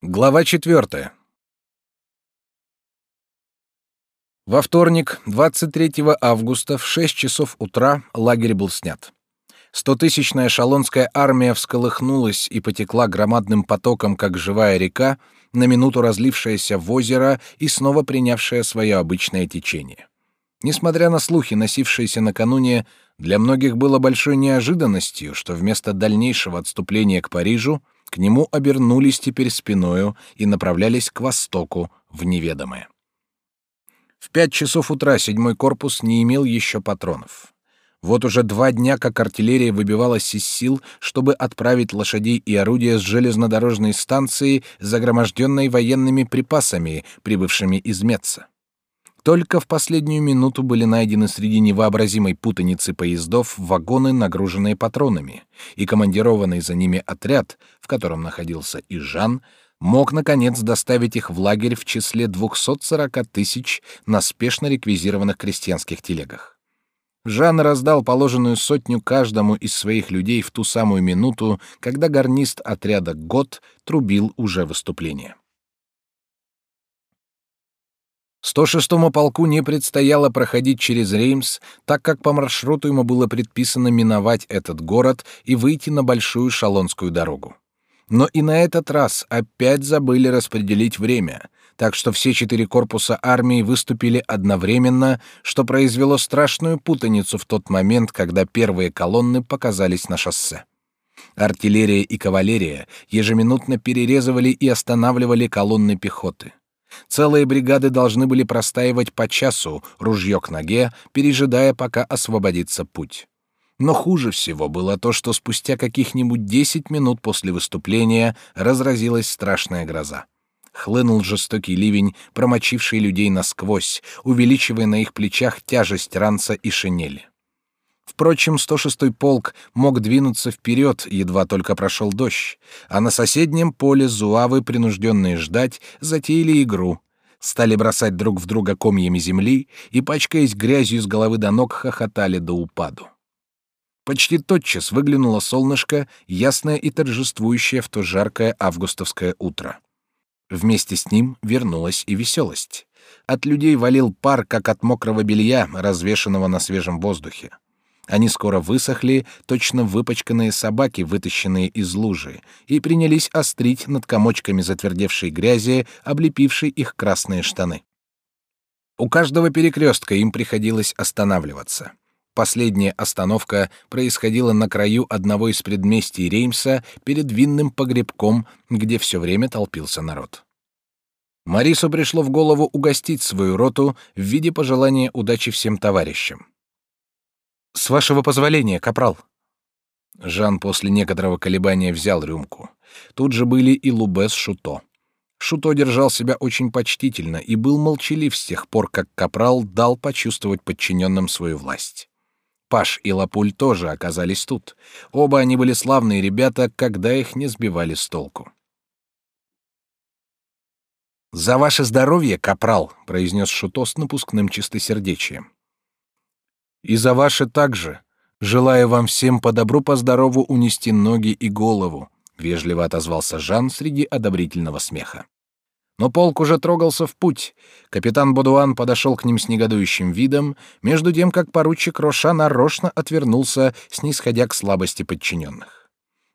Глава четвертая. Во вторник, 23 августа в 6 часов утра лагерь был снят. Стотысячная шалонская армия всколыхнулась и потекла громадным потоком, как живая река, на минуту разлившаяся в озеро и снова принявшая свое обычное течение. Несмотря на слухи, носившиеся накануне, для многих было большой неожиданностью, что вместо дальнейшего отступления к Парижу — к нему обернулись теперь спиною и направлялись к востоку, в неведомое. В пять часов утра седьмой корпус не имел еще патронов. Вот уже два дня, как артиллерия выбивалась из сил, чтобы отправить лошадей и орудия с железнодорожной станции, загроможденной военными припасами, прибывшими из Меца. Только в последнюю минуту были найдены среди невообразимой путаницы поездов вагоны, нагруженные патронами, и командированный за ними отряд, в котором находился и Жан, мог, наконец, доставить их в лагерь в числе 240 тысяч на спешно реквизированных крестьянских телегах. Жан раздал положенную сотню каждому из своих людей в ту самую минуту, когда гарнист отряда Гот трубил уже выступление. 106-му полку не предстояло проходить через Реймс, так как по маршруту ему было предписано миновать этот город и выйти на большую шалонскую дорогу. Но и на этот раз опять забыли распределить время, так что все четыре корпуса армии выступили одновременно, что произвело страшную путаницу в тот момент, когда первые колонны показались на шоссе. Артиллерия и кавалерия ежеминутно перерезывали и останавливали колонны пехоты. Целые бригады должны были простаивать по часу, ружье к ноге, пережидая, пока освободится путь. Но хуже всего было то, что спустя каких-нибудь десять минут после выступления разразилась страшная гроза. Хлынул жестокий ливень, промочивший людей насквозь, увеличивая на их плечах тяжесть ранца и шинели. Впрочем, 106-й полк мог двинуться вперед, едва только прошел дождь, а на соседнем поле зуавы, принужденные ждать, затеяли игру. Стали бросать друг в друга комьями земли и, пачкаясь грязью с головы до ног, хохотали до упаду. Почти тотчас выглянуло солнышко, ясное и торжествующее в то жаркое августовское утро. Вместе с ним вернулась и веселость. От людей валил пар, как от мокрого белья, развешанного на свежем воздухе. Они скоро высохли, точно выпачканные собаки, вытащенные из лужи, и принялись острить над комочками затвердевшей грязи, облепившей их красные штаны. У каждого перекрестка им приходилось останавливаться. Последняя остановка происходила на краю одного из предместий Реймса перед винным погребком, где все время толпился народ. Марису пришло в голову угостить свою роту в виде пожелания удачи всем товарищам. С вашего позволения, капрал. Жан после некоторого колебания взял рюмку. Тут же были и Лубе с Шуто. Шуто держал себя очень почтительно и был молчалив с тех пор, как капрал дал почувствовать подчиненным свою власть. Паш и Лапуль тоже оказались тут. Оба они были славные ребята, когда их не сбивали с толку. «За ваше здоровье, капрал!» — произнес Шуто с напускным чистосердечием. И за ваше также. Желаю вам всем по добру, по здорову унести ноги и голову, вежливо отозвался Жан среди одобрительного смеха. Но полк уже трогался в путь. Капитан Бодуан подошел к ним с негодующим видом, между тем как поручик Роша нарочно отвернулся, снисходя к слабости подчиненных.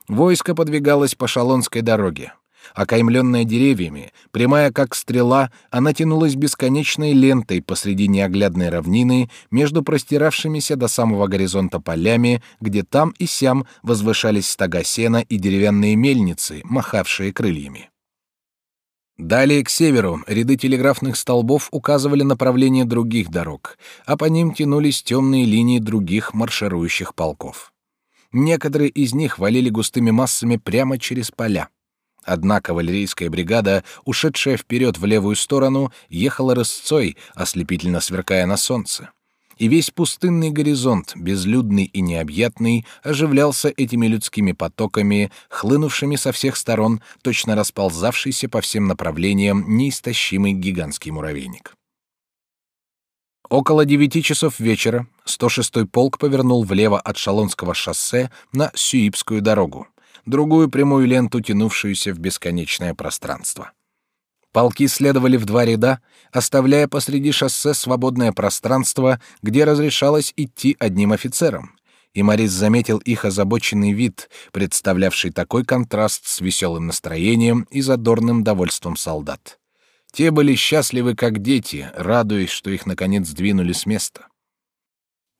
Войско подвигалось по шалонской дороге. Окаймленная деревьями, прямая как стрела, она тянулась бесконечной лентой посреди неоглядной равнины между простиравшимися до самого горизонта полями, где там и сям возвышались стога сена и деревянные мельницы, махавшие крыльями. Далее к северу ряды телеграфных столбов указывали направление других дорог, а по ним тянулись темные линии других марширующих полков. Некоторые из них валили густыми массами прямо через поля. Одна кавалерийская бригада, ушедшая вперед в левую сторону, ехала рысцой, ослепительно сверкая на солнце. И весь пустынный горизонт, безлюдный и необъятный, оживлялся этими людскими потоками, хлынувшими со всех сторон, точно расползавшийся по всем направлениям неистощимый гигантский муравейник. Около девяти часов вечера 106-й полк повернул влево от Шалонского шоссе на Сюипскую дорогу другую прямую ленту, тянувшуюся в бесконечное пространство. Полки следовали в два ряда, оставляя посреди шоссе свободное пространство, где разрешалось идти одним офицерам. И Морис заметил их озабоченный вид, представлявший такой контраст с веселым настроением и задорным довольством солдат. Те были счастливы, как дети, радуясь, что их наконец сдвинули с места.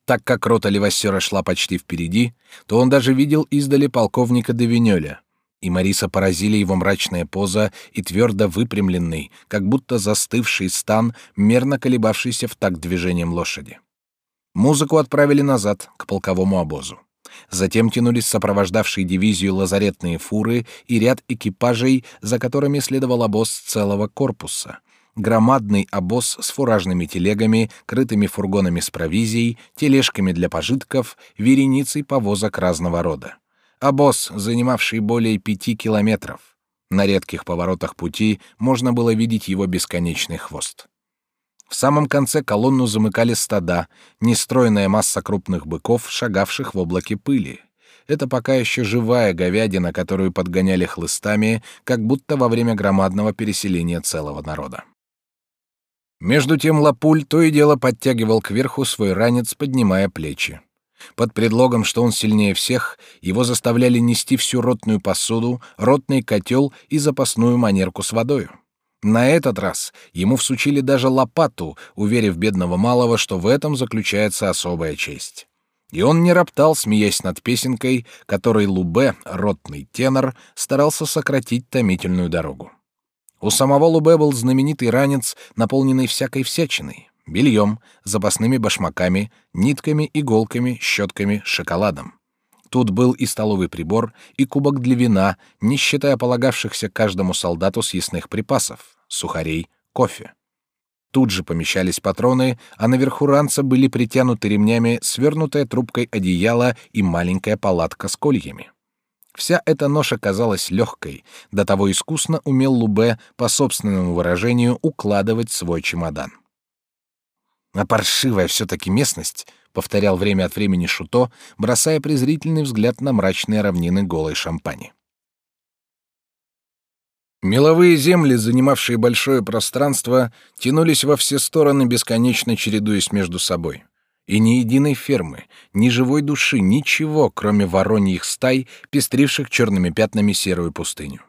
Так как рота Левассера шла почти впереди, то он даже видел издали полковника Девинёля и Мариса поразили его мрачная поза и твердо выпрямленный, как будто застывший стан, мерно колебавшийся в такт движением лошади. Музыку отправили назад, к полковому обозу. Затем тянулись сопровождавшие дивизию лазаретные фуры и ряд экипажей, за которыми следовал обоз целого корпуса. Громадный обоз с фуражными телегами, крытыми фургонами с провизией, тележками для пожитков, вереницей повозок разного рода обоз, занимавший более пяти километров. На редких поворотах пути можно было видеть его бесконечный хвост. В самом конце колонну замыкали стада, нестройная масса крупных быков, шагавших в облаке пыли. Это пока еще живая говядина, которую подгоняли хлыстами, как будто во время громадного переселения целого народа. Между тем Лапуль то и дело подтягивал кверху свой ранец, поднимая плечи. Под предлогом, что он сильнее всех, его заставляли нести всю ротную посуду, ротный котел и запасную манерку с водой. На этот раз ему всучили даже лопату, уверив бедного малого, что в этом заключается особая честь. И он не роптал, смеясь над песенкой, которой Лубе, ротный тенор, старался сократить томительную дорогу. У самого Лубе был знаменитый ранец, наполненный всякой всячиной бельем, запасными башмаками, нитками, иголками, щетками, шоколадом. Тут был и столовый прибор, и кубок для вина, не считая полагавшихся каждому солдату съестных припасов, сухарей, кофе. Тут же помещались патроны, а наверху ранца были притянуты ремнями свернутая трубкой одеяло и маленькая палатка с кольями. Вся эта ноша казалась легкой, до того искусно умел Лубе, по собственному выражению, укладывать свой чемодан. А паршивая все-таки местность, повторял время от времени Шуто, бросая презрительный взгляд на мрачные равнины голой шампани. Меловые земли, занимавшие большое пространство, тянулись во все стороны, бесконечно чередуясь между собой. И ни единой фермы, ни живой души, ничего, кроме вороньих стай, пестривших черными пятнами серую пустыню.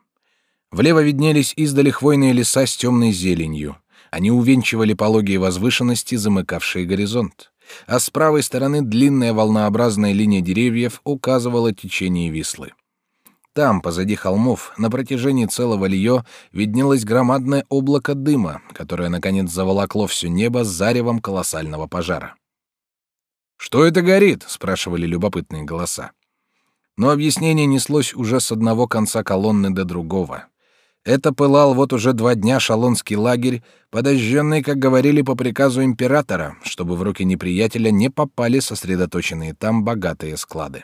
Влево виднелись издали хвойные леса с темной зеленью. Они увенчивали пологие возвышенности, замыкавшие горизонт. А с правой стороны длинная волнообразная линия деревьев указывала течение Вислы. Там, позади холмов, на протяжении целого льё, виднелось громадное облако дыма, которое, наконец, заволокло все небо заревом колоссального пожара. «Что это горит?» — спрашивали любопытные голоса. Но объяснение неслось уже с одного конца колонны до другого. Это пылал вот уже два дня шалонский лагерь, подожженный, как говорили, по приказу императора, чтобы в руки неприятеля не попали сосредоточенные там богатые склады.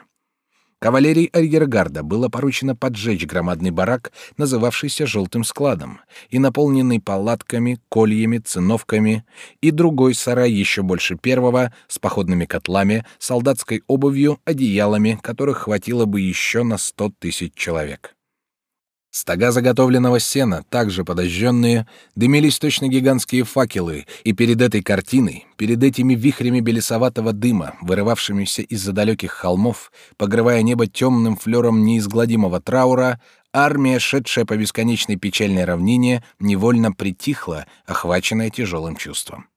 Кавалерии арьергарда было поручено поджечь громадный барак, называвшийся «желтым складом», и наполненный палатками, кольями, циновками, и другой сарай еще больше первого, с походными котлами, солдатской обувью, одеялами, которых хватило бы еще на сто тысяч человек. Стога заготовленного сена, также подожженные, дымились точно гигантские факелы, и перед этой картиной, перед этими вихрями белесоватого дыма, вырывавшимися из-за далеких холмов, покрывая небо темным флером неизгладимого траура, армия, шедшая по бесконечной печальной равнине, невольно притихла, охваченная тяжелым чувством.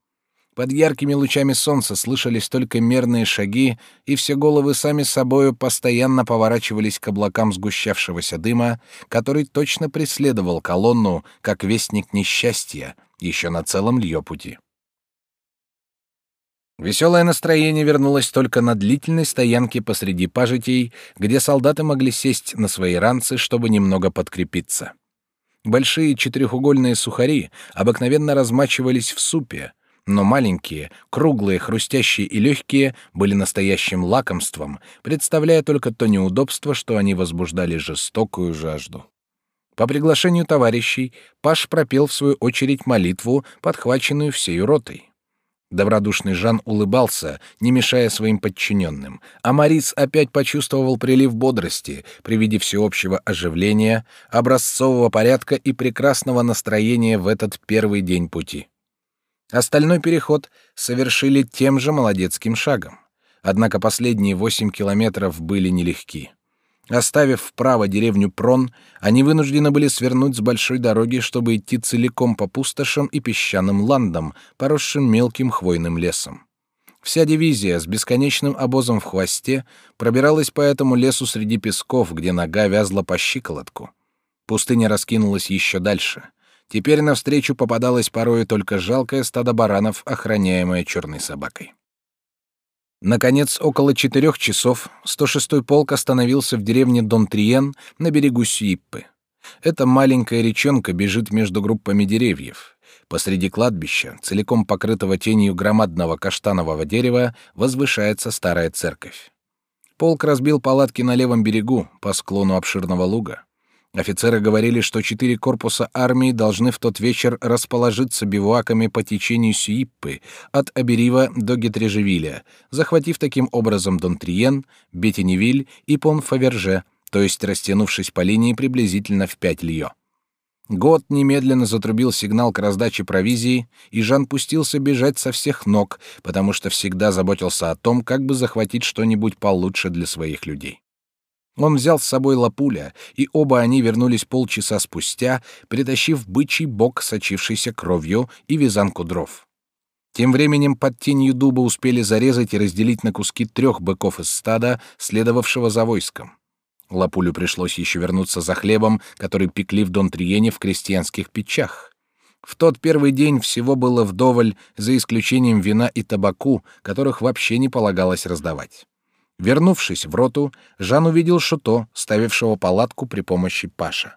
Под яркими лучами солнца слышались только мерные шаги, и все головы сами собою постоянно поворачивались к облакам сгущавшегося дыма, который точно преследовал колонну, как вестник несчастья, еще на целом льё пути. Веселое настроение вернулось только на длительной стоянке посреди пажитей, где солдаты могли сесть на свои ранцы, чтобы немного подкрепиться. Большие четырехугольные сухари обыкновенно размачивались в супе, но маленькие, круглые, хрустящие и легкие были настоящим лакомством, представляя только то неудобство, что они возбуждали жестокую жажду. По приглашению товарищей Паш пропел в свою очередь молитву, подхваченную всей ротой. Добродушный Жан улыбался, не мешая своим подчиненным, а Морис опять почувствовал прилив бодрости при виде всеобщего оживления, образцового порядка и прекрасного настроения в этот первый день пути. Остальной переход совершили тем же молодецким шагом. Однако последние восемь километров были нелегки. Оставив вправо деревню Прон, они вынуждены были свернуть с большой дороги, чтобы идти целиком по пустошам и песчаным ландам, поросшим мелким хвойным лесом. Вся дивизия с бесконечным обозом в хвосте пробиралась по этому лесу среди песков, где нога вязла по щиколотку. Пустыня раскинулась еще дальше. Теперь навстречу попадалось порою только жалкое стадо баранов, охраняемое черной собакой. Наконец, около четырех часов 106-й полк остановился в деревне Донтриен на берегу Сюиппы. Эта маленькая речонка бежит между группами деревьев. Посреди кладбища, целиком покрытого тенью громадного каштанового дерева, возвышается старая церковь. Полк разбил палатки на левом берегу, по склону обширного луга. Офицеры говорили, что четыре корпуса армии должны в тот вечер расположиться бивуаками по течению Сюиппы от Аберива до Гетрежевиля, захватив таким образом Донтриен, Бетеневиль и Пон-Фаверже, то есть растянувшись по линии приблизительно в пять льё. Год немедленно затрубил сигнал к раздаче провизии, и Жан пустился бежать со всех ног, потому что всегда заботился о том, как бы захватить что-нибудь получше для своих людей. Он взял с собой лапуля, и оба они вернулись полчаса спустя, притащив бычий бок, сочившийся кровью, и вязанку дров. Тем временем под тенью дуба успели зарезать и разделить на куски трех быков из стада, следовавшего за войском. Лапулю пришлось еще вернуться за хлебом, который пекли в Дон-Триене в крестьянских печах. В тот первый день всего было вдоволь, за исключением вина и табаку, которых вообще не полагалось раздавать. Вернувшись в роту, Жан увидел Шуто, ставившего палатку при помощи Паша.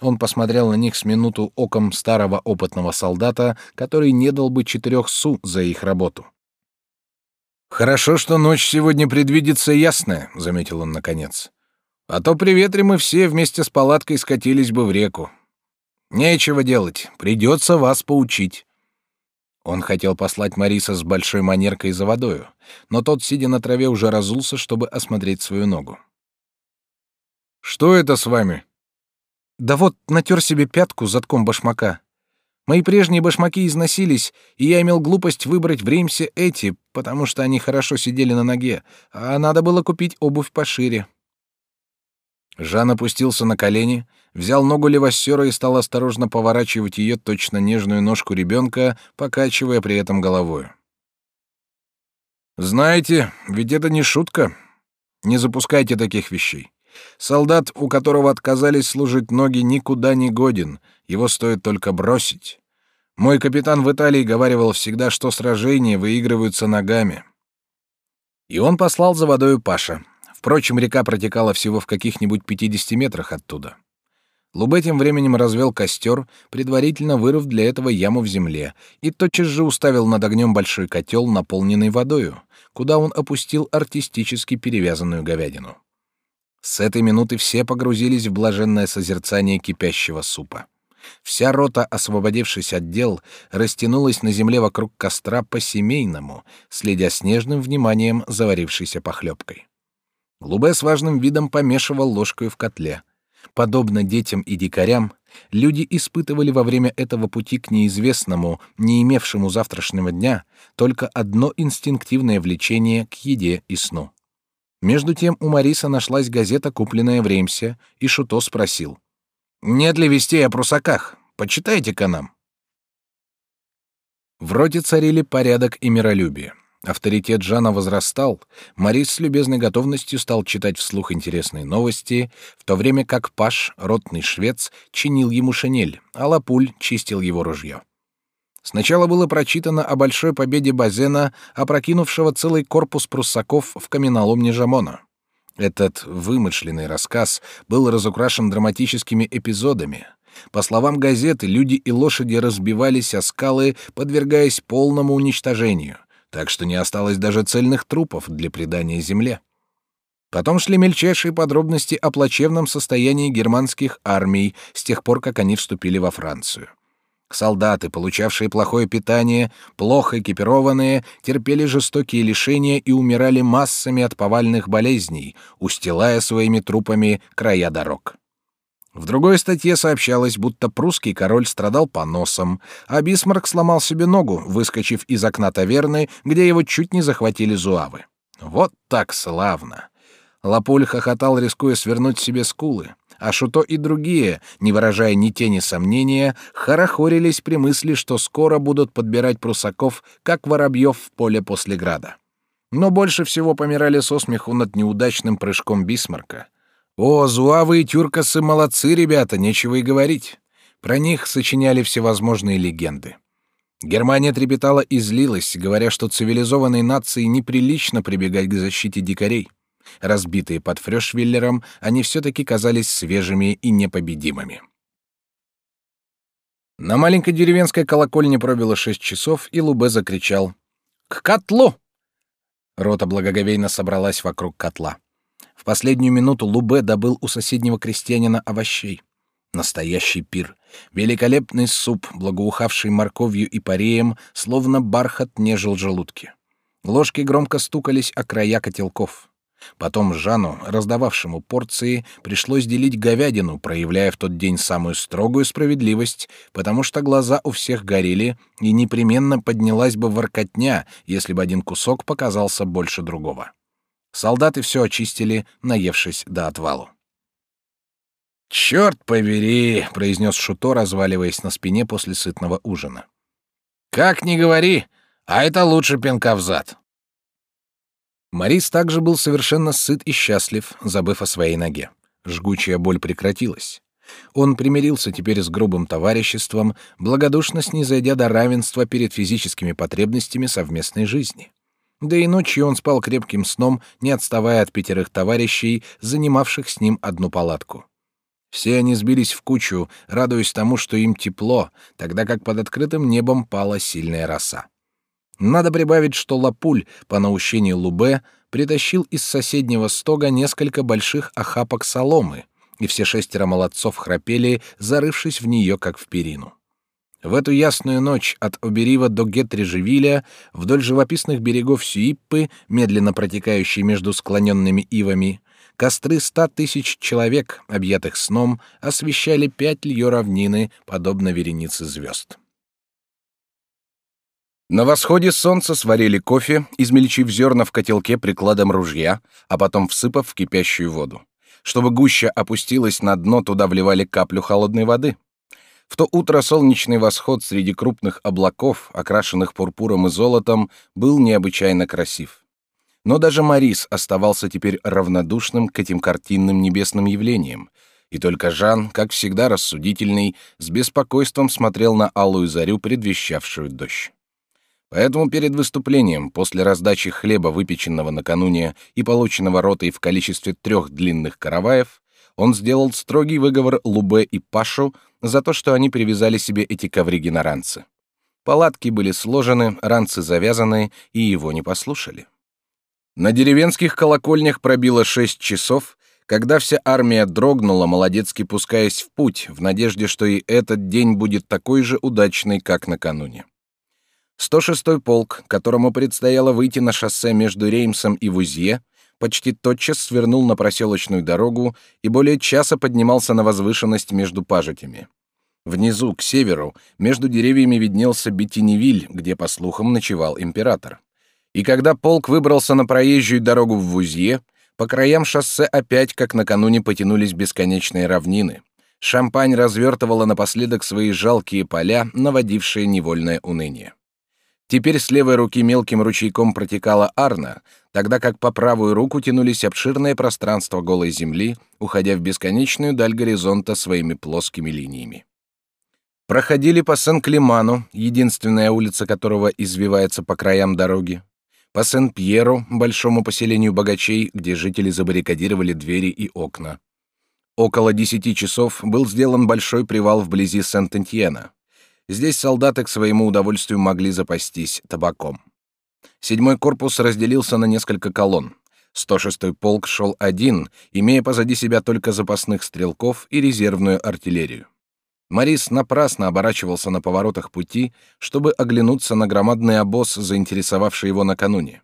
Он посмотрел на них с минуту оком старого опытного солдата, который не дал бы четырех су за их работу. «Хорошо, что ночь сегодня предвидится ясная», — заметил он наконец. «А то при ветре мы все вместе с палаткой скатились бы в реку. Нечего делать, придется вас поучить». Он хотел послать Мариса с большой манеркой за водою, но тот, сидя на траве, уже разулся, чтобы осмотреть свою ногу. «Что это с вами?» «Да вот, натер себе пятку затком башмака. Мои прежние башмаки износились, и я имел глупость выбрать в Реймсе эти, потому что они хорошо сидели на ноге, а надо было купить обувь пошире». Жан опустился на колени, взял ногу левосера и стал осторожно поворачивать ее точно нежную ножку ребенка, покачивая при этом головой. «Знаете, ведь это не шутка. Не запускайте таких вещей. Солдат, у которого отказались служить ноги, никуда не годен, его стоит только бросить. Мой капитан в Италии говаривал всегда, что сражения выигрываются ногами». И он послал за водою Паша. Впрочем, река протекала всего в каких-нибудь 50 метрах оттуда. Лубе тем временем развел костер, предварительно вырыв для этого яму в земле, и тотчас же уставил над огнем большой котел, наполненный водою, куда он опустил артистически перевязанную говядину. С этой минуты все погрузились в блаженное созерцание кипящего супа. Вся рота, освободившись от дел, растянулась на земле вокруг костра по-семейному, следя с нежным вниманием заварившейся похлебкой. Лубе с важным видом помешивал ложкой в котле. Подобно детям и дикарям, люди испытывали во время этого пути к неизвестному, не имевшему завтрашнего дня, только одно инстинктивное влечение к еде и сну. Между тем у Мариса нашлась газета, купленная в Реймсе, и Шуто спросил. «Нет ли вестей о прусаках? Почитайте-ка нам». В роте царили порядок и миролюбие. Авторитет Жана возрастал, Морис с любезной готовностью стал читать вслух интересные новости, в то время как Паш, ротный швец, чинил ему шинель, а Лапуль чистил его ружье. Сначала было прочитано о большой победе Базена, опрокинувшего целый корпус пруссаков в каменоломне Жамона. Этот вымышленный рассказ был разукрашен драматическими эпизодами. По словам газеты, люди и лошади разбивались о скалы, подвергаясь полному уничтожению так что не осталось даже цельных трупов для предания земле. Потом шли мельчайшие подробности о плачевном состоянии германских армий с тех пор, как они вступили во Францию. Солдаты, получавшие плохое питание, плохо экипированные, терпели жестокие лишения и умирали массами от повальных болезней, устилая своими трупами края дорог. В другой статье сообщалось, будто прусский король страдал поносом, а Бисмарк сломал себе ногу, выскочив из окна таверны, где его чуть не захватили зуавы. Вот так славно! Лапуль хохотал, рискуя свернуть себе скулы, а Шуто и другие, не выражая ни тени сомнения, хорохорились при мысли, что скоро будут подбирать прусаков, как воробьев в поле после града. Но больше всего помирали со смеху над неудачным прыжком Бисмарка. О, зуавы и тюркасы молодцы, ребята, нечего и говорить. Про них сочиняли всевозможные легенды. Германия трепетала и злилась, говоря, что цивилизованной нации неприлично прибегать к защите дикарей. Разбитые под Фрёшвиллером, они все-таки казались свежими и непобедимыми. На маленькой деревенской колокольне пробило шесть часов, и Лубе закричал «К котлу!». Рота благоговейно собралась вокруг котла. В последнюю минуту Лубе добыл у соседнего крестьянина овощей. Настоящий пир. Великолепный суп, благоухавший морковью и пареем, словно бархат нежил желудки. Ложки громко стукались о края котелков. Потом Жану, раздававшему порции, пришлось делить говядину, проявляя в тот день самую строгую справедливость, потому что глаза у всех горели, и непременно поднялась бы воркотня, если бы один кусок показался больше другого. Солдаты все очистили, наевшись до отвалу. «Черт побери!» — произнес Шуто, разваливаясь на спине после сытного ужина. «Как ни говори, а это лучше пинка в зад!» Морис также был совершенно сыт и счастлив, забыв о своей ноге. Жгучая боль прекратилась. Он примирился теперь с грубым товариществом, благодушно снизойдя до равенства перед физическими потребностями совместной жизни. Да и ночью он спал крепким сном, не отставая от пятерых товарищей, занимавших с ним одну палатку. Все они сбились в кучу, радуясь тому, что им тепло, тогда как под открытым небом пала сильная роса. Надо прибавить, что Лапуль, по наущению Лубе, притащил из соседнего стога несколько больших охапок соломы, и все шестеро молодцов храпели, зарывшись в нее, как в перину. В эту ясную ночь от Оберива до Гетрежевиля вдоль живописных берегов Сюиппы, медленно протекающей между склоненными ивами, костры ста тысяч человек, объятых сном, освещали пять льё равнины, подобно веренице звезд. На восходе солнца сварили кофе, измельчив зерна в котелке прикладом ружья, а потом всыпав в кипящую воду. Чтобы гуща опустилась на дно, туда вливали каплю холодной воды. В то утро солнечный восход среди крупных облаков, окрашенных пурпуром и золотом, был необычайно красив. Но даже Марис оставался теперь равнодушным к этим картинным небесным явлениям, и только Жан, как всегда рассудительный, с беспокойством смотрел на алую зарю, предвещавшую дождь. Поэтому перед выступлением, после раздачи хлеба, выпеченного накануне и полученного ротой в количестве трех длинных караваев, он сделал строгий выговор Лубе и Пашу за то, что они привязали себе эти ковриги на ранцы. Палатки были сложены, ранцы завязаны, и его не послушали. На деревенских колокольнях пробило шесть часов, когда вся армия дрогнула, молодецки пускаясь в путь, в надежде, что и этот день будет такой же удачный, как накануне. 106-й полк, которому предстояло выйти на шоссе между Реймсом и Вузье, почти тотчас свернул на проселочную дорогу и более часа поднимался на возвышенность между пажитями. Внизу, к северу, между деревьями виднелся Беттиневиль, где, по слухам, ночевал император. И когда полк выбрался на проезжую дорогу в Вузье, по краям шоссе опять, как накануне, потянулись бесконечные равнины. Шампань развертывала напоследок свои жалкие поля, наводившие невольное уныние. Теперь с левой руки мелким ручейком протекала Арна, тогда как по правую руку тянулись обширные пространства голой земли, уходя в бесконечную даль горизонта своими плоскими линиями. Проходили по Сен-Климану, единственная улица которого извивается по краям дороги, по Сен-Пьеру, большому поселению богачей, где жители забаррикадировали двери и окна. Около десяти часов был сделан большой привал вблизи Сент-Энтьена. Здесь солдаты к своему удовольствию могли запастись табаком. Седьмой корпус разделился на несколько колонн. 106-й полк шел один, имея позади себя только запасных стрелков и резервную артиллерию. Марис напрасно оборачивался на поворотах пути, чтобы оглянуться на громадный обоз, заинтересовавший его накануне.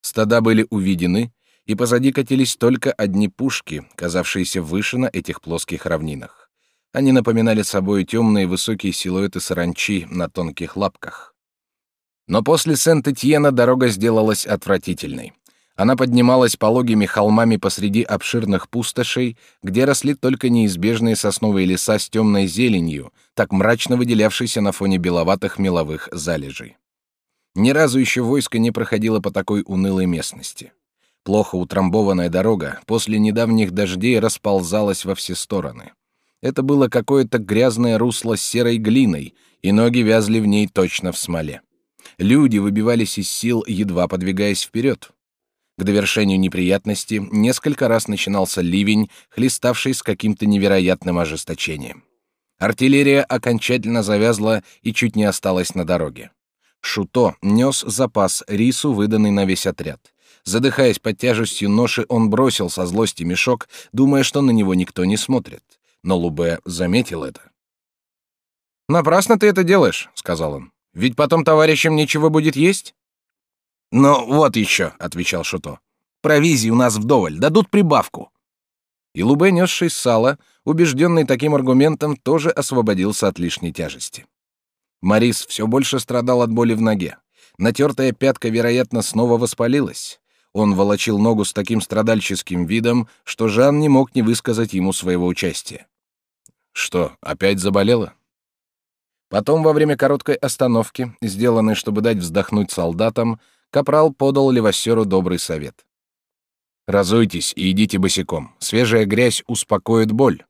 Стада были увидены, и позади катились только одни пушки, казавшиеся выше на этих плоских равнинах. Они напоминали собой темные высокие силуэты саранчи на тонких лапках. Но после Сент-Этьена дорога сделалась отвратительной. Она поднималась пологими холмами посреди обширных пустошей, где росли только неизбежные сосновые леса с темной зеленью, так мрачно выделявшейся на фоне беловатых меловых залежей. Ни разу еще войско не проходило по такой унылой местности. Плохо утрамбованная дорога после недавних дождей расползалась во все стороны. Это было какое-то грязное русло с серой глиной, и ноги вязли в ней точно в смоле. Люди выбивались из сил, едва подвигаясь вперед. К довершению неприятности несколько раз начинался ливень, хлеставший с каким-то невероятным ожесточением. Артиллерия окончательно завязла и чуть не осталась на дороге. Шуто нес запас рису, выданный на весь отряд. Задыхаясь под тяжестью ноши, он бросил со злости мешок, думая, что на него никто не смотрит. Но Лубе заметил это. «Напрасно ты это делаешь», — сказал он. «Ведь потом товарищам нечего будет есть». «Ну, вот еще», — отвечал Шуто. «Провизии у нас вдоволь, дадут прибавку». И Лубе, несший сало, убежденный таким аргументом, тоже освободился от лишней тяжести. Марис все больше страдал от боли в ноге. Натертая пятка, вероятно, снова воспалилась. Он волочил ногу с таким страдальческим видом, что Жан не мог не высказать ему своего участия. «Что, опять заболела?» Потом, во время короткой остановки, сделанной, чтобы дать вздохнуть солдатам, Капрал подал Левассеру добрый совет. «Разуйтесь и идите босиком. Свежая грязь успокоит боль».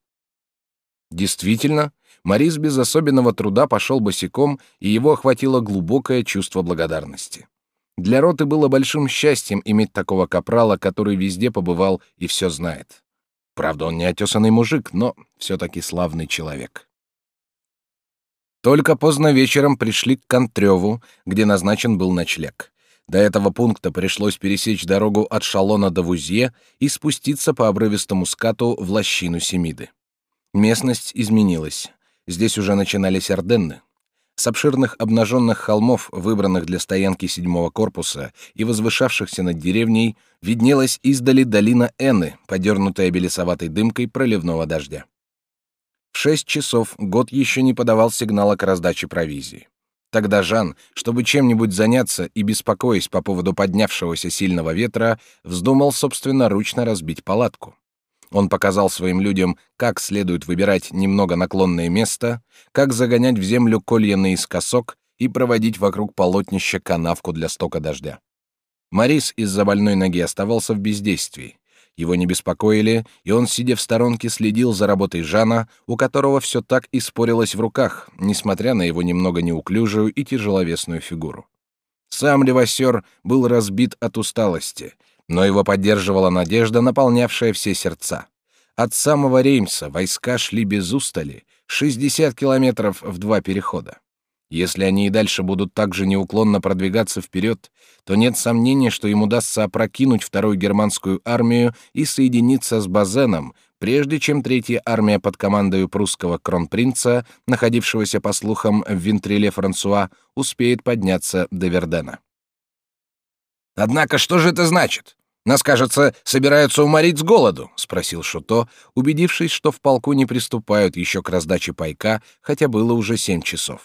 Действительно, Морис без особенного труда пошел босиком, и его охватило глубокое чувство благодарности. Для роты было большим счастьем иметь такого капрала, который везде побывал и все знает. Правда, он не отесанный мужик, но все-таки славный человек. Только поздно вечером пришли к Контреву, где назначен был ночлег. До этого пункта пришлось пересечь дорогу от Шалона до Вузье и спуститься по обрывистому скату в лощину Семиды. Местность изменилась. Здесь уже начинались Орденны. С обширных обнаженных холмов, выбранных для стоянки седьмого корпуса и возвышавшихся над деревней, виднелась издали долина Эны, подернутая белесоватой дымкой проливного дождя. В шесть часов год еще не подавал сигнала к раздаче провизии. Тогда Жан, чтобы чем-нибудь заняться и беспокоясь по поводу поднявшегося сильного ветра, вздумал собственноручно разбить палатку. Он показал своим людям, как следует выбирать немного наклонное место, как загонять в землю колья наискосок и проводить вокруг полотнища канавку для стока дождя. Морис из-за больной ноги оставался в бездействии. Его не беспокоили, и он, сидя в сторонке, следил за работой Жана, у которого все так и спорилось в руках, несмотря на его немного неуклюжую и тяжеловесную фигуру. Сам Левасер был разбит от усталости, но его поддерживала надежда, наполнявшая все сердца. От самого Реймса войска шли без устали, 60 километров в два перехода. Если они и дальше будут так же неуклонно продвигаться вперед, то нет сомнения, что им удастся опрокинуть вторую германскую армию и соединиться с Базеном, прежде чем третья армия под командой прусского кронпринца, находившегося, по слухам, в Вентриле Франсуа, успеет подняться до Вердена. «Однако что же это значит? Нас, кажется, собираются уморить с голоду?» — спросил Шуто, убедившись, что в полку не приступают еще к раздаче пайка, хотя было уже семь часов.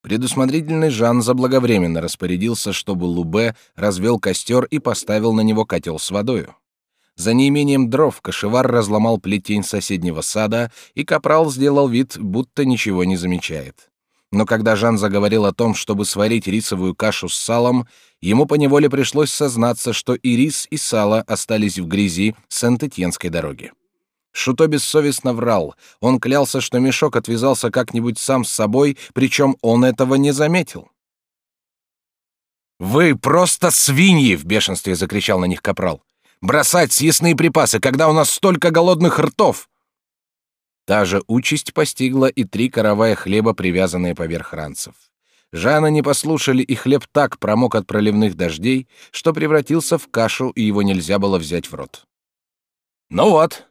Предусмотрительный Жан заблаговременно распорядился, чтобы Лубе развел костер и поставил на него котел с водою. За неимением дров кошевар разломал плетень соседнего сада, и капрал сделал вид, будто ничего не замечает. Но когда Жан заговорил о том, чтобы сварить рисовую кашу с салом, ему поневоле пришлось сознаться, что и рис, и сало остались в грязи Сент-Этьенской дороги. Шуто бессовестно врал. Он клялся, что мешок отвязался как-нибудь сам с собой, причем он этого не заметил. «Вы просто свиньи!» — в бешенстве закричал на них капрал. «Бросать съестные припасы, когда у нас столько голодных ртов!» Та же участь постигла и три каравая хлеба, привязанные поверх ранцев. Жана не послушали, и хлеб так промок от проливных дождей, что превратился в кашу, и его нельзя было взять в рот. «Ну вот,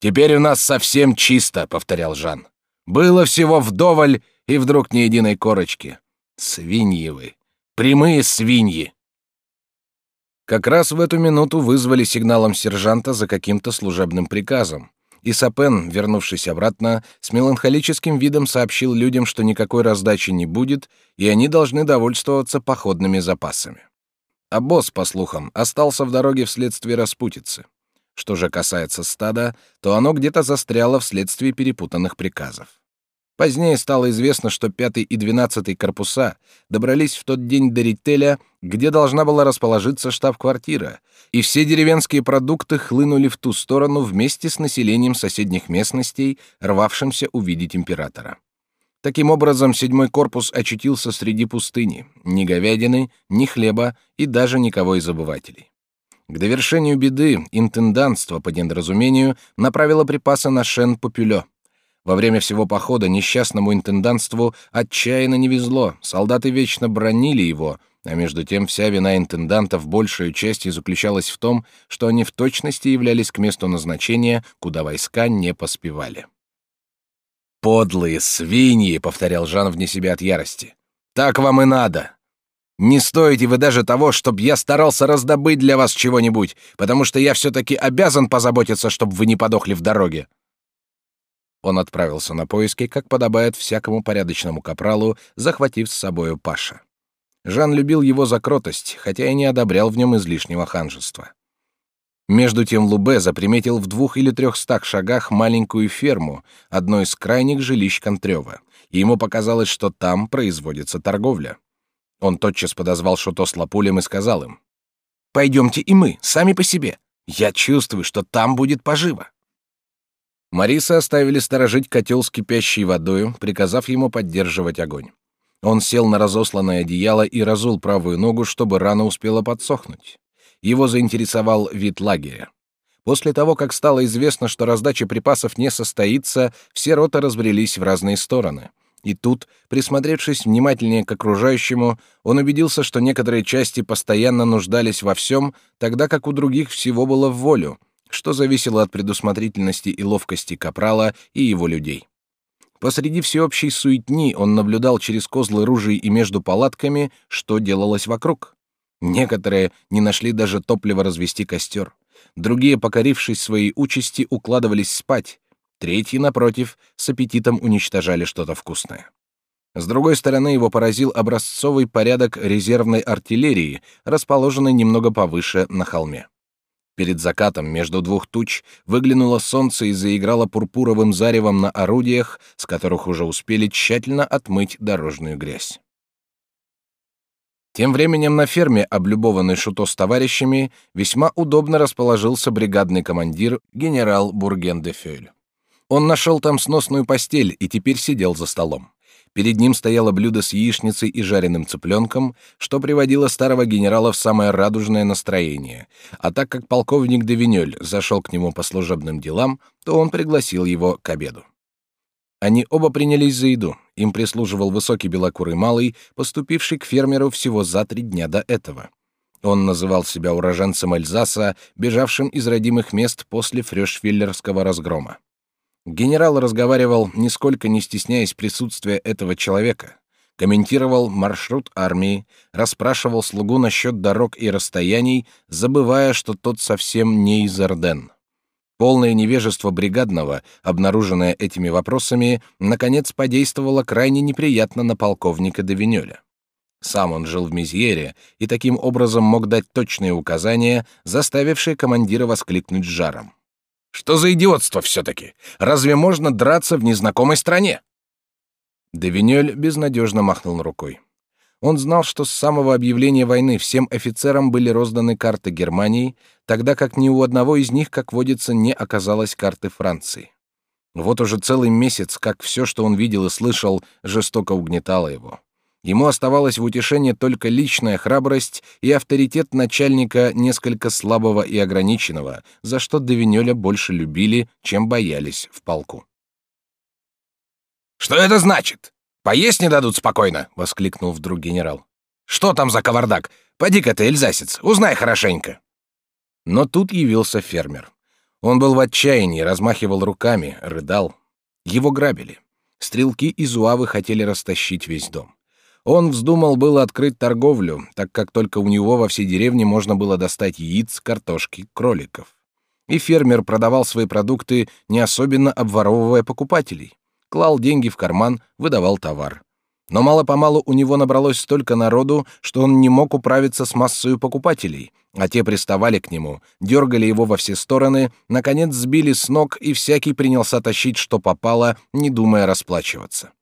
«Теперь у нас совсем чисто», — повторял Жан. Было всего вдоволь, и вдруг ни единой корочки. Свиньи вы. Прямые свиньи. Как раз в эту минуту вызвали сигналом сержанта за каким-то служебным приказом. И Сапен, вернувшись обратно, с меланхолическим видом сообщил людям, что никакой раздачи не будет, и они должны довольствоваться походными запасами. А босс, по слухам, остался в дороге вследствие распутицы. Что же касается стада, то оно где-то застряло вследствие перепутанных приказов. Позднее стало известно, что пятый и двенадцатый корпуса добрались в тот день до Рителя, где должна была расположиться штаб-квартира, и все деревенские продукты хлынули в ту сторону вместе с населением соседних местностей, рвавшимся увидеть императора. Таким образом, седьмой корпус очутился среди пустыни, ни говядины, ни хлеба и даже никого из обывателей. К довершению беды интендантство по недоразумению направило припасы на Шен-Попюлё. Во время всего похода несчастному интендантству отчаянно не везло, солдаты вечно бронили его, а между тем вся вина интендантов большей частью заключалась в том, что они в точности являлись к месту назначения, куда войска не поспевали. «Подлые свиньи!» — повторял Жан вне себя от ярости. «Так вам и надо! Не стоите вы даже того, чтобы я старался раздобыть для вас чего-нибудь, потому что я все-таки обязан позаботиться, чтобы вы не подохли в дороге». Он отправился на поиски, как подобает всякому порядочному капралу, захватив с собою Паша. Жан любил его за кротость, хотя и не одобрял в нем излишнего ханжества. Между тем Лубе заприметил в двух или трехстах шагах маленькую ферму, одно из крайних жилищ Контрёва, и ему показалось, что там производится торговля. Он тотчас подозвал Шуто с Лапулем и сказал им, «Пойдемте и мы, сами по себе. Я чувствую, что там будет поживо». Мариса оставили сторожить котел с кипящей водой, приказав ему поддерживать огонь. Он сел на разосланное одеяло и разул правую ногу, чтобы рана успела подсохнуть. Его заинтересовал вид лагеря. После того, как стало известно, что раздача припасов не состоится, все роты разбрелись в разные стороны. И тут, присмотревшись внимательнее к окружающему, он убедился, что некоторые части постоянно нуждались во всем, тогда как у других всего было в волю, что зависело от предусмотрительности и ловкости капрала и его людей. Посреди всеобщей суетни он наблюдал через козлы ружей и между палатками, что делалось вокруг. Некоторые не нашли даже топлива развести костер. Другие, покорившись своей участи, укладывались спать. Третьи, напротив, с аппетитом уничтожали что-то вкусное. С другой стороны, его поразил образцовый порядок резервной артиллерии, расположенной немного повыше на холме. Перед закатом между двух туч выглянуло солнце и заиграло пурпуровым заревом на орудиях, с которых уже успели тщательно отмыть дорожную грязь. Тем временем на ферме, облюбованной Шуто с товарищами, весьма удобно расположился бригадный командир генерал Бурген де Фёль. Он нашел там сносную постель и теперь сидел за столом. Перед ним стояло блюдо с яичницей и жареным цыпленком, что приводило старого генерала в самое радужное настроение. А так как полковник де Винёль зашел к нему по служебным делам, то он пригласил его к обеду. Они оба принялись за еду. Им прислуживал высокий белокурый малый, поступивший к фермеру всего за три дня до этого. Он называл себя уроженцем Эльзаса, бежавшим из родимых мест после фрёшвиллерского разгрома. Генерал разговаривал, нисколько не стесняясь присутствия этого человека, комментировал маршрут армии, расспрашивал слугу насчет дорог и расстояний, забывая, что тот совсем не из Орден. Полное невежество бригадного, обнаруженное этими вопросами, наконец подействовало крайне неприятно на полковника Девинёля. Сам он жил в Мизьере и таким образом мог дать точные указания, заставившие командира воскликнуть жаром. «Что за идиотство все-таки? Разве можно драться в незнакомой стране?» Девинёль безнадежно махнул рукой. Он знал, что с самого объявления войны всем офицерам были розданы карты Германии, тогда как ни у одного из них, как водится, не оказалось карты Франции. Вот уже целый месяц, как все, что он видел и слышал, жестоко угнетало его. Ему оставалось в утешение только личная храбрость и авторитет начальника несколько слабого и ограниченного, за что Девинёля больше любили, чем боялись в полку. «Что это значит? Поесть не дадут спокойно, воскликнул вдруг генерал. Что там за кавардак? Поди-ка ты, эльзасец, узнай хорошенько. Но тут явился фермер. Он был в отчаянии, размахивал руками, рыдал. Его грабили. Стрелки и зуавы хотели растащить весь дом. Он вздумал было открыть торговлю, так как только у него во всей деревне можно было достать яиц, картошки, кроликов. И фермер продавал свои продукты, не особенно обворовывая покупателей. Клал деньги в карман, выдавал товар. Но мало-помалу у него набралось столько народу, что он не мог управиться с массой покупателей, а те приставали к нему, дергали его во все стороны, наконец сбили с ног, и всякий принялся тащить, что попало, не думая расплачиваться.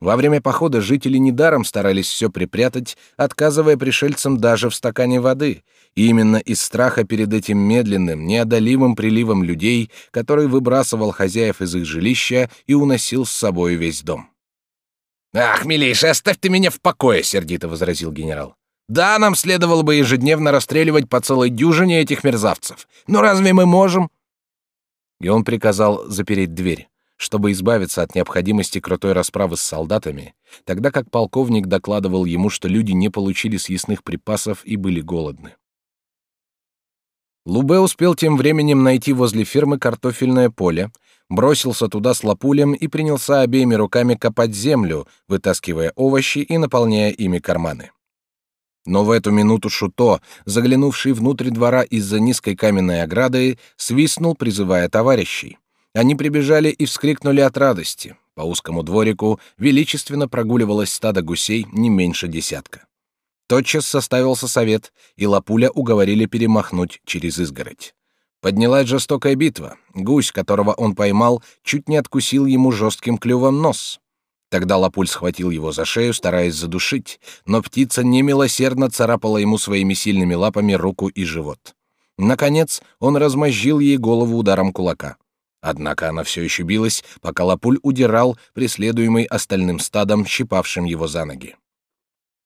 Во время похода жители недаром старались все припрятать, отказывая пришельцам даже в стакане воды, и именно из страха перед этим медленным, неодолимым приливом людей, который выбрасывал хозяев из их жилища и уносил с собой весь дом. «Ах, милейший, оставь ты меня в покое!» — сердито возразил генерал. «Да, нам следовало бы ежедневно расстреливать по целой дюжине этих мерзавцев. Но разве мы можем?» И он приказал запереть дверь чтобы избавиться от необходимости крутой расправы с солдатами, тогда как полковник докладывал ему, что люди не получили съестных припасов и были голодны. Лубе успел тем временем найти возле фермы картофельное поле, бросился туда с лапулем и принялся обеими руками копать землю, вытаскивая овощи и наполняя ими карманы. Но в эту минуту Шуто, заглянувший внутрь двора из-за низкой каменной ограды, свистнул, призывая товарищей. Они прибежали и вскрикнули от радости. По узкому дворику величественно прогуливалось стадо гусей не меньше десятка. Тотчас составился совет, и Лапуля уговорили перемахнуть через изгородь. Поднялась жестокая битва. Гусь, которого он поймал, чуть не откусил ему жестким клювом нос. Тогда Лапуль схватил его за шею, стараясь задушить, но птица немилосердно царапала ему своими сильными лапами руку и живот. Наконец он размозжил ей голову ударом кулака. Однако она все еще билась, пока Лапуль удирал, преследуемый остальным стадом, щипавшим его за ноги.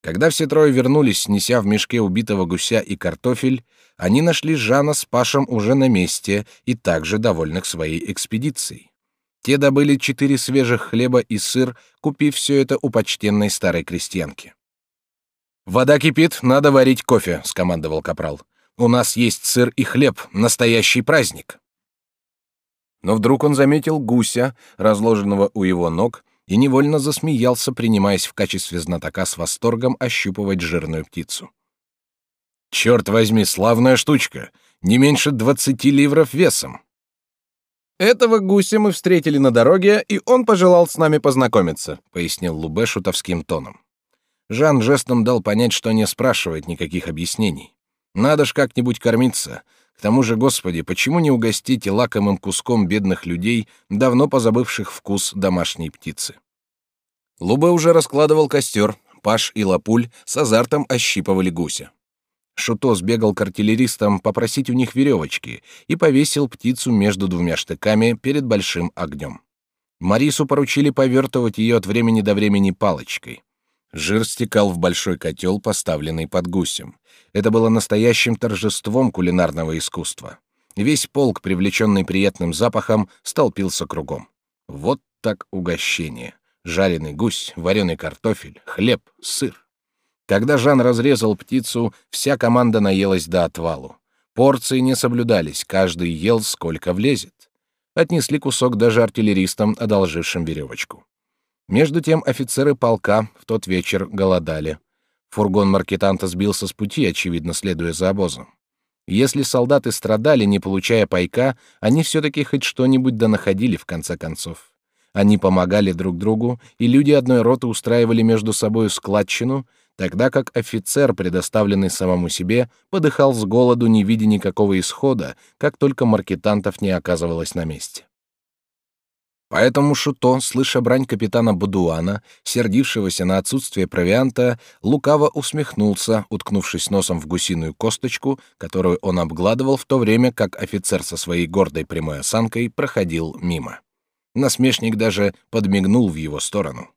Когда все трое вернулись, неся в мешке убитого гуся и картофель, они нашли Жана с Пашем уже на месте и также довольных своей экспедицией. Те добыли четыре свежих хлеба и сыр, купив все это у почтенной старой крестьянки. «Вода кипит, надо варить кофе», — скомандовал капрал. «У нас есть сыр и хлеб, настоящий праздник». Но вдруг он заметил гуся, разложенного у его ног, и невольно засмеялся, принимаясь в качестве знатока с восторгом ощупывать жирную птицу. «Черт возьми, славная штучка! Не меньше двадцати ливров весом!» «Этого гуся мы встретили на дороге, и он пожелал с нами познакомиться», — пояснил Лубе шутовским тоном. Жан жестом дал понять, что не спрашивает никаких объяснений. «Надо ж как-нибудь кормиться, к тому же, Господи, почему не угостить лакомым куском бедных людей, давно позабывших вкус домашней птицы? Луба уже раскладывал костер, Паш и Лапуль с азартом ощипывали гуся. Шуто сбегал к артиллеристам попросить у них веревочки и повесил птицу между двумя штыками перед большим огнем. Марису поручили повертывать ее от времени до времени палочкой. Жир стекал в большой котел, поставленный под гусем. Это было настоящим торжеством кулинарного искусства. Весь полк, привлеченный приятным запахом, столпился кругом. Вот так угощение. Жареный гусь, вареный картофель, хлеб, сыр. Когда Жан разрезал птицу, вся команда наелась до отвалу. Порции не соблюдались, каждый ел сколько влезет. Отнесли кусок даже артиллеристам, одолжившим веревочку. Между тем офицеры полка в тот вечер голодали. Фургон маркетанта сбился с пути, очевидно, следуя за обозом. Если солдаты страдали, не получая пайка, они все-таки хоть что-нибудь да находили в конце концов. Они помогали друг другу, и люди одной роты устраивали между собой складчину, тогда как офицер, предоставленный самому себе, подыхал с голоду, не видя никакого исхода, как только маркетантов не оказывалось на месте. Поэтому Шуто, слыша брань капитана Бадуана, сердившегося на отсутствие провианта, лукаво усмехнулся, уткнувшись носом в гусиную косточку, которую он обгладывал в то время, как офицер со своей гордой прямой осанкой проходил мимо. Насмешник даже подмигнул в его сторону.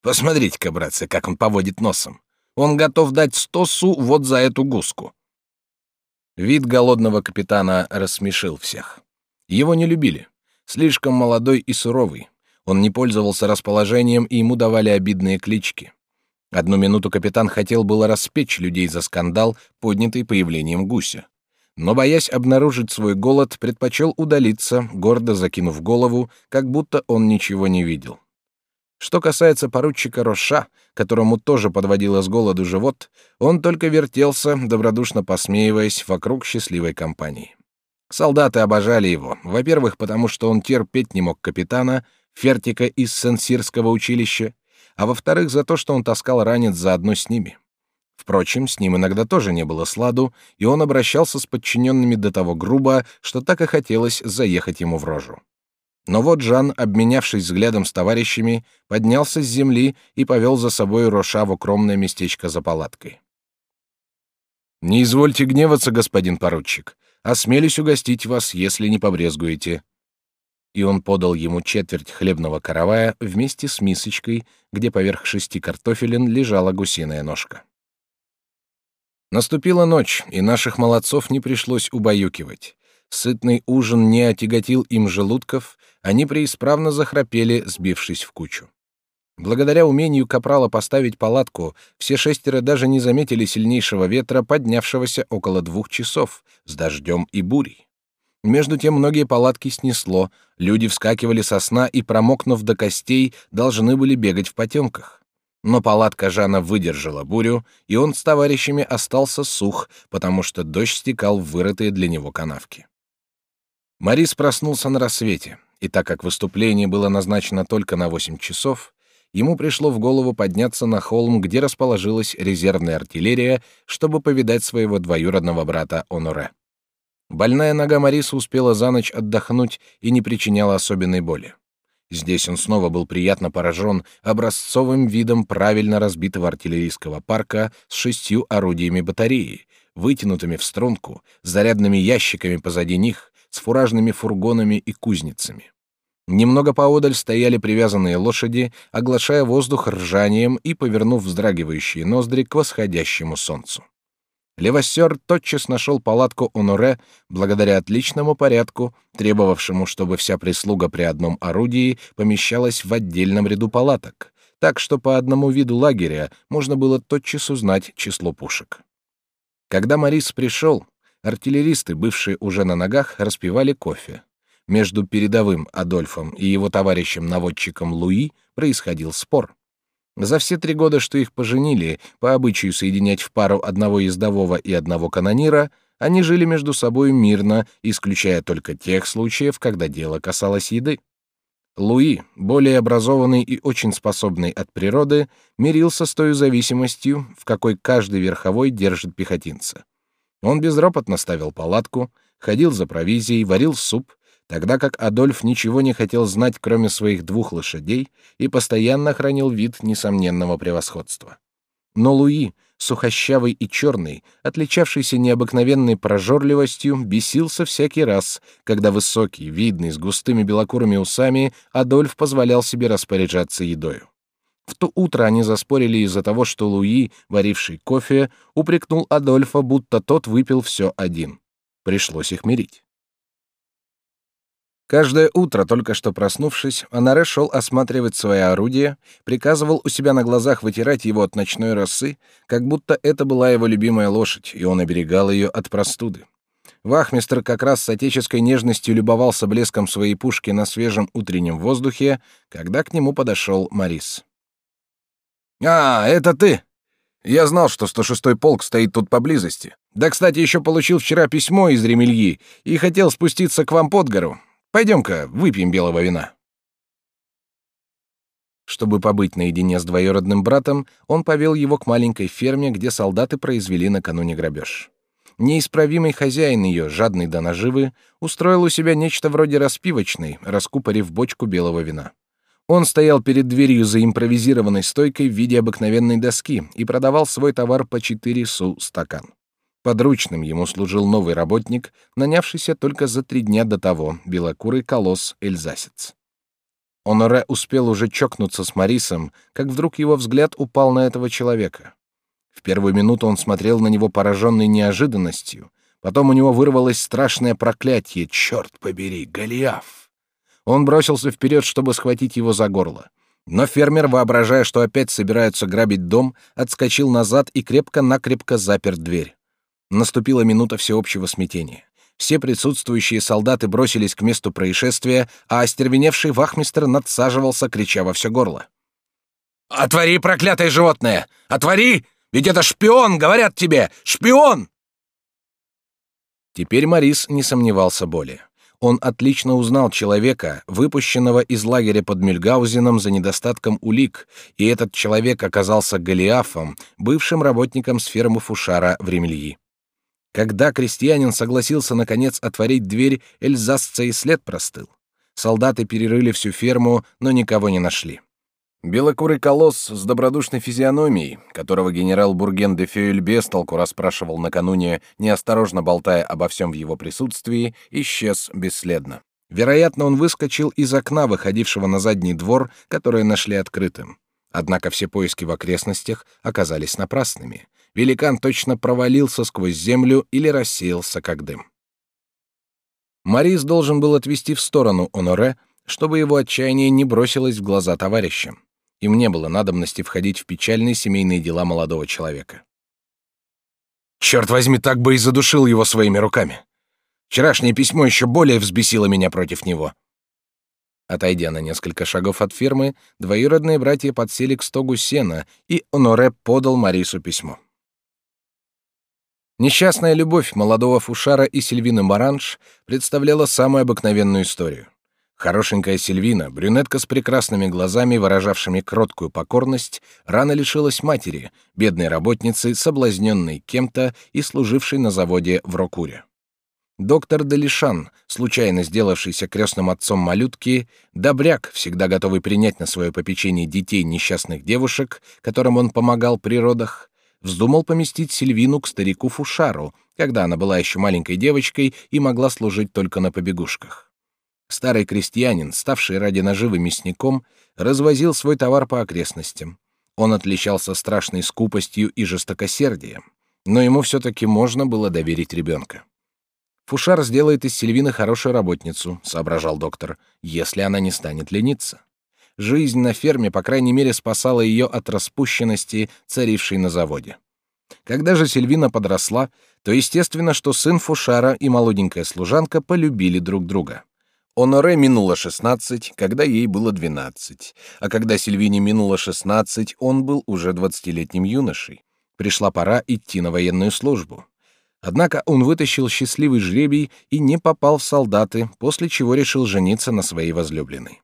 «Посмотрите-ка, братцы, как он поводит носом. Он готов дать сто су вот за эту гуску». Вид голодного капитана рассмешил всех. Его не любили слишком молодой и суровый. Он не пользовался расположением, и ему давали обидные клички. Одну минуту капитан хотел было распечь людей за скандал, поднятый появлением гуся. Но, боясь обнаружить свой голод, предпочел удалиться, гордо закинув голову, как будто он ничего не видел. Что касается поручика Роша, которому тоже подводило с голоду живот, он только вертелся, добродушно посмеиваясь вокруг счастливой компании. Солдаты обожали его, во-первых, потому что он терпеть не мог капитана, фертика из Сенсирского училища, а во-вторых, за то, что он таскал ранец заодно с ними. Впрочем, с ним иногда тоже не было сладу, и он обращался с подчиненными до того грубо, что так и хотелось заехать ему в рожу. Но вот Жан, обменявшись взглядом с товарищами, поднялся с земли и повел за собой Роша в укромное местечко за палаткой. «Не извольте гневаться, господин поручик. Осмелюсь угостить вас, если не побрезгуете». И он подал ему четверть хлебного каравая вместе с мисочкой, где поверх шести картофелин лежала гусиная ножка. Наступила ночь, и наших молодцов не пришлось убаюкивать. Сытный ужин не отяготил им желудков, они преисправно захрапели, сбившись в кучу. Благодаря умению капрала поставить палатку, все шестеро даже не заметили сильнейшего ветра, поднявшегося около двух часов, с дождем и бурей. Между тем многие палатки снесло, люди вскакивали со сна и, промокнув до костей, должны были бегать в потемках. Но палатка Жана выдержала бурю, и он с товарищами остался сух, потому что дождь стекал в вырытые для него канавки. Марис проснулся на рассвете, и так как выступление было назначено только на восемь часов, ему пришло в голову подняться на холм, где расположилась резервная артиллерия, чтобы повидать своего двоюродного брата Оноре. Больная нога Мариса успела за ночь отдохнуть и не причиняла особенной боли. Здесь он снова был приятно поражен образцовым видом правильно разбитого артиллерийского парка с шестью орудиями батареи, вытянутыми в струнку, зарядными ящиками позади них, с фуражными фургонами и кузницами. Немного поодаль стояли привязанные лошади, оглашая воздух ржанием и повернув вздрагивающие ноздри к восходящему солнцу. Левостер тотчас нашел палатку Оноре благодаря отличному порядку, требовавшему, чтобы вся прислуга при одном орудии помещалась в отдельном ряду палаток, так что по одному виду лагеря можно было тотчас узнать число пушек. Когда Морис пришел, артиллеристы, бывшие уже на ногах, распивали кофе. Между передовым Адольфом и его товарищем-наводчиком Луи происходил спор. За все три года, что их поженили, по обычаю соединять в пару одного ездового и одного канонира, они жили между собой мирно, исключая только тех случаев, когда дело касалось еды. Луи, более образованный и очень способный от природы, мирился с той зависимостью, в какой каждый верховой держит пехотинца. Он безропотно ставил палатку, ходил за провизией, варил суп, тогда как Адольф ничего не хотел знать, кроме своих двух лошадей, и постоянно хранил вид несомненного превосходства. Но Луи, сухощавый и черный, отличавшийся необыкновенной прожорливостью, бесился всякий раз, когда высокий, видный, с густыми белокурыми усами, Адольф позволял себе распоряжаться едою. В то утро они заспорили из-за того, что Луи, варивший кофе, упрекнул Адольфа, будто тот выпил все один. Пришлось их мирить. Каждое утро, только что проснувшись, Анаре шел осматривать свои орудия, приказывал у себя на глазах вытирать его от ночной росы, как будто это была его любимая лошадь, и он оберегал ее от простуды. Вахмистр как раз с отеческой нежностью любовался блеском своей пушки на свежем утреннем воздухе, когда к нему подошел Марис. «А, это ты! Я знал, что 106-й полк стоит тут поблизости. Да, кстати, еще получил вчера письмо из Ремельи и хотел спуститься к вам под гору. Пойдем-ка, выпьем белого вина». Чтобы побыть наедине с двоюродным братом, он повел его к маленькой ферме, где солдаты произвели накануне грабеж. Неисправимый хозяин ее, жадный до наживы, устроил у себя нечто вроде распивочной, раскупорив бочку белого вина. Он стоял перед дверью за импровизированной стойкой в виде обыкновенной доски и продавал свой товар по четыре су стакан. Подручным ему служил новый работник, нанявшийся только за три дня до того, белокурый колосс-эльзасец. Оноре успел уже чокнуться с Марисом, как вдруг его взгляд упал на этого человека. В первую минуту он смотрел на него пораженный неожиданностью, потом у него вырвалось страшное проклятие «Черт побери, Голиаф!» Он бросился вперед, чтобы схватить его за горло. Но фермер, воображая, что опять собираются грабить дом, отскочил назад и крепко-накрепко запер дверь. Наступила минута всеобщего смятения. Все присутствующие солдаты бросились к месту происшествия, а остервеневший вахмистр надсаживался, крича во все горло. «Отвори, проклятое животное! Отвори! Ведь это шпион, говорят тебе! Шпион!» Теперь Морис не сомневался более. Он отлично узнал человека, выпущенного из лагеря под Мюльгаузеном за недостатком улик, и этот человек оказался Голиафом, бывшим работником с фермы Фушара в Ремельи. Когда крестьянин согласился наконец отворить дверь, эльзасца и след простыл. Солдаты перерыли всю ферму, но никого не нашли. Белокурый колосс с добродушной физиономией, которого генерал Бурген де Фюэль бестолку расспрашивал накануне, неосторожно болтая обо всем в его присутствии, исчез бесследно. Вероятно, он выскочил из окна, выходившего на задний двор, которое нашли открытым. Однако все поиски в окрестностях оказались напрасными. Великан точно провалился сквозь землю или рассеялся как дым. Морис должен был отвести в сторону Оноре, чтобы его отчаяние не бросилось в глаза товарищам. Им не было надобности входить в печальные семейные дела молодого человека. Черт возьми, так бы и задушил его своими руками. Вчерашнее письмо еще более взбесило меня против него. Отойдя на несколько шагов от фермы, двоюродные братья подсели к стогу сена, и Оноре подал Марису письмо. Несчастная любовь молодого Фушара и Сильвины Маранж представляла самую обыкновенную историю. Хорошенькая Сильвина, брюнетка с прекрасными глазами, выражавшими кроткую покорность, рано лишилась матери, бедной работницы, соблазненной кем-то и служившей на заводе в Рокуре. Доктор Делишан, случайно сделавшийся крестным отцом малютки, добряк, всегда готовый принять на свое попечение детей несчастных девушек, которым он помогал при родах, вздумал поместить Сильвину к старику Фушару, когда она была еще маленькой девочкой и могла служить только на побегушках. Старый крестьянин, ставший ради наживы мясником, развозил свой товар по окрестностям. Он отличался страшной скупостью и жестокосердием, но ему все-таки можно было доверить ребенка. «Фушар сделает из Сильвины хорошую работницу», — соображал доктор, «если она не станет лениться». Жизнь на ферме, по крайней мере, спасала ее от распущенности, царившей на заводе. Когда же Сильвина подросла, то естественно, что сын Фушара и молоденькая служанка полюбили друг друга. Оноре минуло 16, когда ей было 12, а когда Сильвине минуло 16, он был уже 20-летним юношей. Пришла пора идти на военную службу. Однако он вытащил счастливый жребий и не попал в солдаты, после чего решил жениться на своей возлюбленной.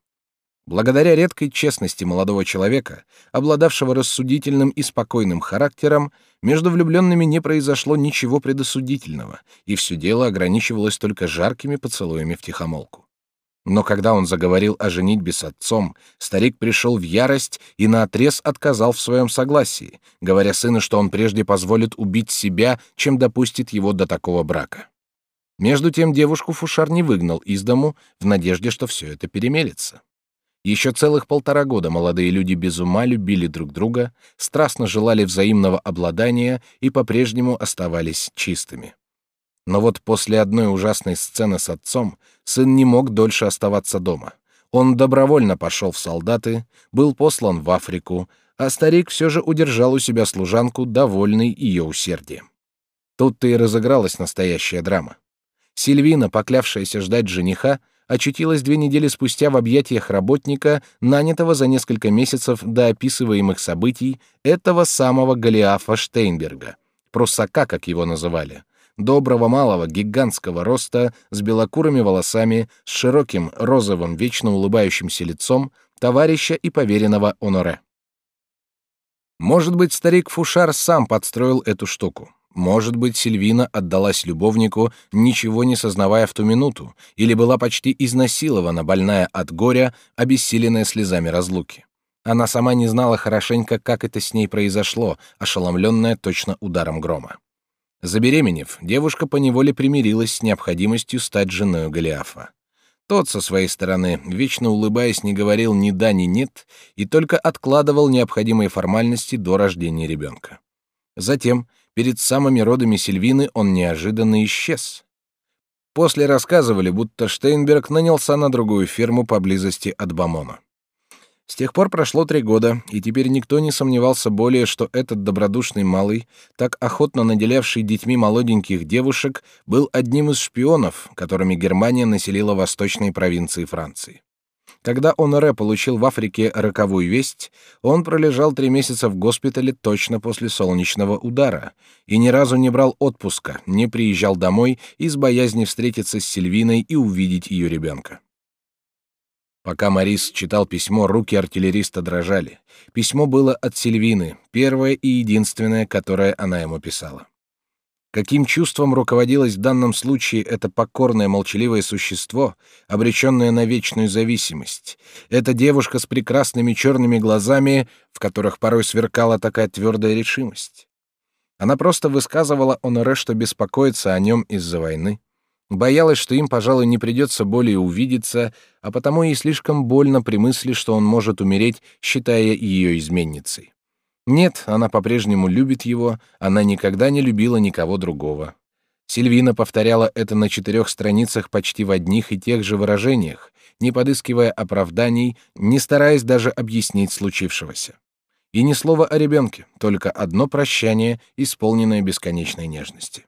Благодаря редкой честности молодого человека, обладавшего рассудительным и спокойным характером, между влюбленными не произошло ничего предосудительного, и все дело ограничивалось только жаркими поцелуями в тихомолку. Но когда он заговорил о женитьбе с отцом, старик пришел в ярость и наотрез отказал в своем согласии, говоря сыну, что он прежде позволит убить себя, чем допустит его до такого брака. Между тем девушку Фушар не выгнал из дому в надежде, что все это перемелется. Еще целых полтора года молодые люди без ума любили друг друга, страстно желали взаимного обладания и по-прежнему оставались чистыми. Но вот после одной ужасной сцены с отцом сын не мог дольше оставаться дома. Он добровольно пошел в солдаты, был послан в Африку, а старик все же удержал у себя служанку, довольный ее усердием. Тут-то и разыгралась настоящая драма. Сильвина, поклявшаяся ждать жениха, очутилась две недели спустя в объятиях работника, нанятого за несколько месяцев до описываемых событий этого самого Голиафа Штейнберга, прусака, как его называли, доброго малого, гигантского роста, с белокурыми волосами, с широким розовым, вечно улыбающимся лицом, товарища и поверенного Оноре. Может быть, старик Фушар сам подстроил эту штуку. Может быть, Сильвина отдалась любовнику, ничего не сознавая в ту минуту, или была почти изнасилована, больная от горя, обессиленная слезами разлуки. Она сама не знала хорошенько, как это с ней произошло, ошеломленная точно ударом грома. Забеременев, девушка поневоле примирилась с необходимостью стать женой Голиафа. Тот, со своей стороны, вечно улыбаясь, не говорил ни да, ни нет и только откладывал необходимые формальности до рождения ребенка. Затем, перед самыми родами Сильвины, он неожиданно исчез. После рассказывали, будто Штейнберг нанялся на другую ферму поблизости от Бамона. С тех пор прошло три года, и теперь никто не сомневался более, что этот добродушный малый, так охотно наделявший детьми молоденьких девушек, был одним из шпионов, которыми Германия населила восточные провинции Франции. Когда Оноре получил в Африке роковую весть, он пролежал три месяца в госпитале точно после солнечного удара и ни разу не брал отпуска, не приезжал домой из боязни встретиться с Сильвиной и увидеть ее ребенка. Пока Морис читал письмо, руки артиллериста дрожали. Письмо было от Сильвины, первое и единственное, которое она ему писала. Каким чувством руководилось в данном случае это покорное молчаливое существо, обреченное на вечную зависимость? Эта девушка с прекрасными черными глазами, в которых порой сверкала такая твердая решимость. Она просто высказывала Оноре, что беспокоится о нем из-за войны. Боялась, что им, пожалуй, не придется более увидеться, а потому ей слишком больно при мысли, что он может умереть, считая ее изменницей. Нет, она по-прежнему любит его, она никогда не любила никого другого. Сильвина повторяла это на четырех страницах почти в одних и тех же выражениях, не подыскивая оправданий, не стараясь даже объяснить случившегося. И ни слова о ребенке, только одно прощание, исполненное бесконечной нежности.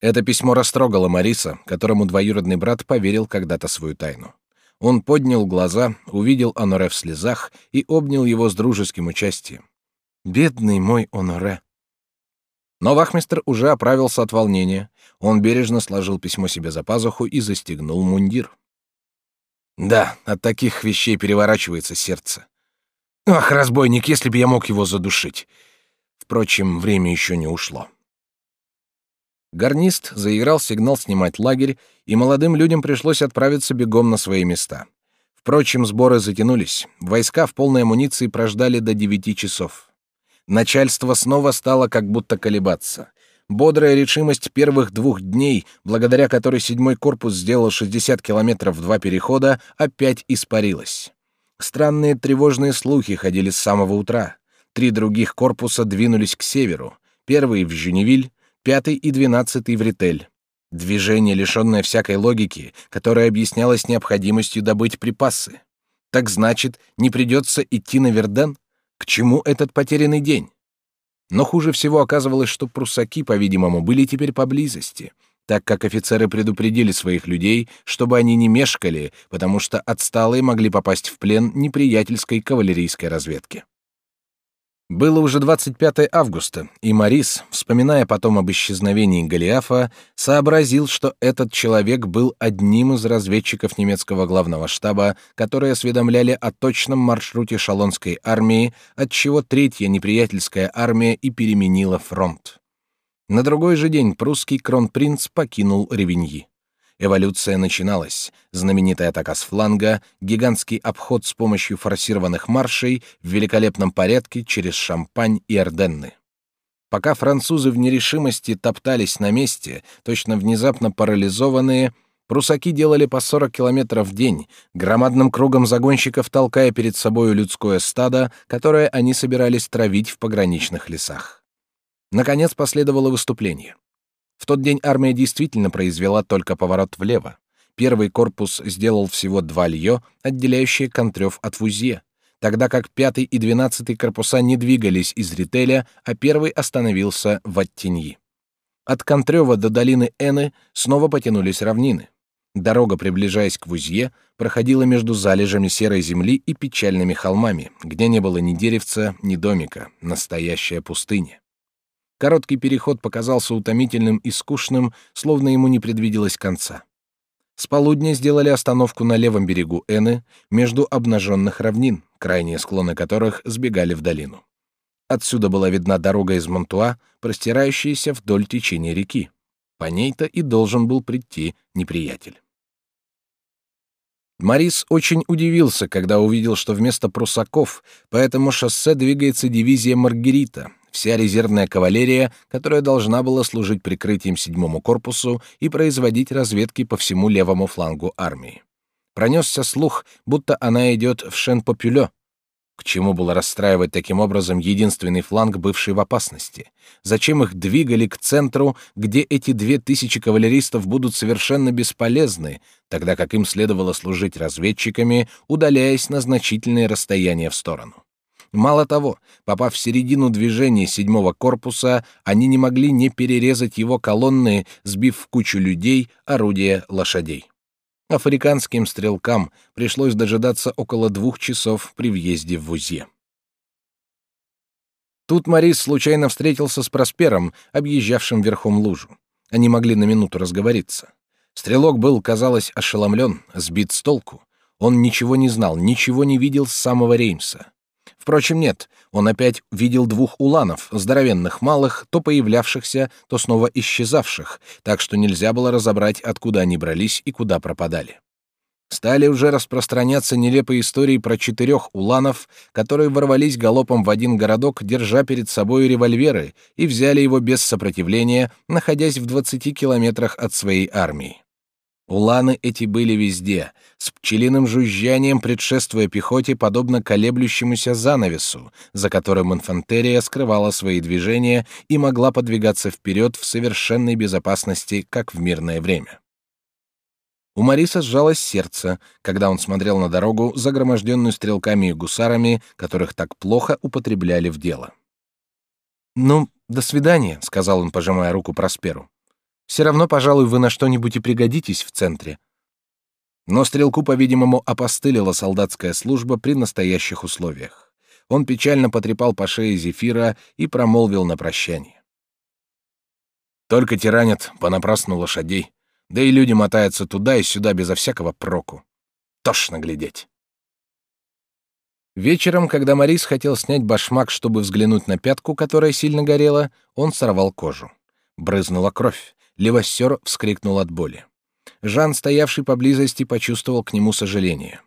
Это письмо растрогало Мариса, которому двоюродный брат поверил когда-то свою тайну. Он поднял глаза, увидел Аноре в слезах и обнял его с дружеским участием. «Бедный мой Оноре!» Но вахмистр уже оправился от волнения. Он бережно сложил письмо себе за пазуху и застегнул мундир. Да, от таких вещей переворачивается сердце. Ах, разбойник, если бы я мог его задушить. Впрочем, время еще не ушло. Гарнист заиграл сигнал снимать лагерь, и молодым людям пришлось отправиться бегом на свои места. Впрочем, сборы затянулись. Войска в полной амуниции прождали до девяти часов. Начальство снова стало как будто колебаться. Бодрая решимость первых двух дней, благодаря которой седьмой корпус сделал 60 километров в два перехода, опять испарилась. Странные тревожные слухи ходили с самого утра. Три других корпуса двинулись к северу. Первый в Жюневиль, пятый и двенадцатый в Ритель. Движение, лишенное всякой логики, которое объяснялось необходимостью добыть припасы. Так значит, не придется идти на Верден? К чему этот потерянный день? Но хуже всего оказывалось, что прусаки, по-видимому, были теперь поблизости, так как офицеры предупредили своих людей, чтобы они не мешкали, потому что отсталые могли попасть в плен неприятельской кавалерийской разведки. Было уже 25 августа, и Морис, вспоминая потом об исчезновении Голиафа, сообразил, что этот человек был одним из разведчиков немецкого главного штаба, которые осведомляли о точном маршруте шалонской армии, отчего третья неприятельская армия и переменила фронт. На другой же день прусский кронпринц покинул Ревеньи. Эволюция начиналась. Знаменитая атака с фланга, гигантский обход с помощью форсированных маршей в великолепном порядке через Шампань и Орденны. Пока французы в нерешимости топтались на месте, точно внезапно парализованные, прусаки делали по 40 километров в день, громадным кругом загонщиков толкая перед собою людское стадо, которое они собирались травить в пограничных лесах. Наконец последовало выступление. В тот день армия действительно произвела только поворот влево. Первый корпус сделал всего два льё, отделяющие Контрёв от Вузье, тогда как пятый и двенадцатый корпуса не двигались из Рителя, а первый остановился в Аттеньи. От Контрёва до долины Эны снова потянулись равнины. Дорога, приближаясь к Вузье, проходила между залежами серой земли и печальными холмами, где не было ни деревца, ни домика, настоящая пустыня. Короткий переход показался утомительным и скучным, словно ему не предвиделось конца. С полудня сделали остановку на левом берегу Эны, между обнаженных равнин, крайние склоны которых сбегали в долину. Отсюда была видна дорога из Монтуа, простирающаяся вдоль течения реки. По ней-то и должен был прийти неприятель. Марис очень удивился, когда увидел, что вместо прусаков по этому шоссе двигается дивизия Маргарита, вся резервная кавалерия, которая должна была служить прикрытием седьмому корпусу и производить разведки по всему левому флангу армии. Пронесся слух, будто она идет в Шен-Попюлё. К чему было расстраивать таким образом единственный фланг, бывший в опасности? Зачем их двигали к центру, где эти две тысячи кавалеристов будут совершенно бесполезны, тогда как им следовало служить разведчиками, удаляясь на значительные расстояния в сторону? Мало того, попав в середину движения седьмого корпуса, они не могли не перерезать его колонны, сбив в кучу людей, орудия, лошадей. Африканским стрелкам пришлось дожидаться около двух часов при въезде в Узье. Тут Морис случайно встретился с Проспером, объезжавшим верхом лужу. Они могли на минуту разговориться. Стрелок был, казалось, ошеломлен, сбит с толку. Он ничего не знал, ничего не видел с самого Реймса. Впрочем, нет, он опять видел двух уланов, здоровенных малых, то появлявшихся, то снова исчезавших, так что нельзя было разобрать, откуда они брались и куда пропадали. Стали уже распространяться нелепые истории про четырех уланов, которые ворвались галопом в один городок, держа перед собой револьверы, и взяли его без сопротивления, находясь в двадцати километрах от своей армии. Уланы эти были везде, с пчелиным жужжанием предшествуя пехоте, подобно колеблющемуся занавесу, за которым инфантерия скрывала свои движения и могла подвигаться вперед в совершенной безопасности, как в мирное время. У Мариса сжалось сердце, когда он смотрел на дорогу, загроможденную стрелками и гусарами, которых так плохо употребляли в дело. «Ну, до свидания», — сказал он, пожимая руку Просперу. «Все равно, пожалуй, вы на что-нибудь и пригодитесь в центре». Но стрелку, по-видимому, опостылила солдатская служба при настоящих условиях. Он печально потрепал по шее Зефира и промолвил на прощание. «Только тиранят понапрасну лошадей. Да и люди мотаются туда и сюда безо всякого проку. Тошно глядеть. Вечером, когда Морис хотел снять башмак, чтобы взглянуть на пятку, которая сильно горела, он сорвал кожу. Брызнула кровь. Левостер вскрикнул от боли. Жан, стоявший поблизости, почувствовал к нему сожаление.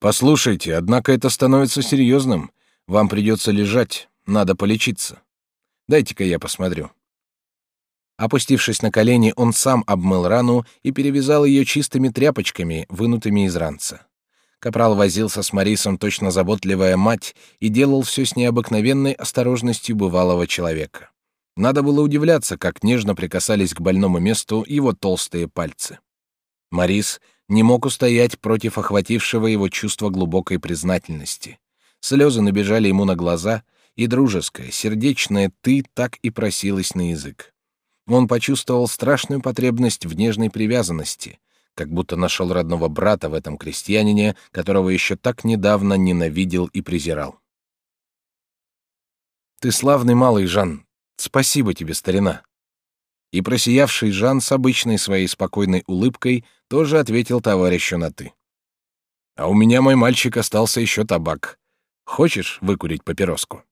«Послушайте, однако это становится серьезным. Вам придется лежать, надо полечиться. Дайте-ка я посмотрю». Опустившись на колени, он сам обмыл рану и перевязал ее чистыми тряпочками, вынутыми из ранца. Капрал возился с Марисом, точно заботливая мать, и делал все с необыкновенной осторожностью бывалого человека. Надо было удивляться, как нежно прикасались к больному месту его толстые пальцы. Марис не мог устоять против охватившего его чувства глубокой признательности. Слезы набежали ему на глаза, и дружеское, сердечное «ты» так и просилось на язык он почувствовал страшную потребность в нежной привязанности, как будто нашел родного брата в этом крестьянине, которого еще так недавно ненавидел и презирал. «Ты славный малый, Жан. Спасибо тебе, старина». И просиявший Жан с обычной своей спокойной улыбкой тоже ответил товарищу на «ты». «А у меня, мой мальчик, остался еще табак. Хочешь выкурить папироску?»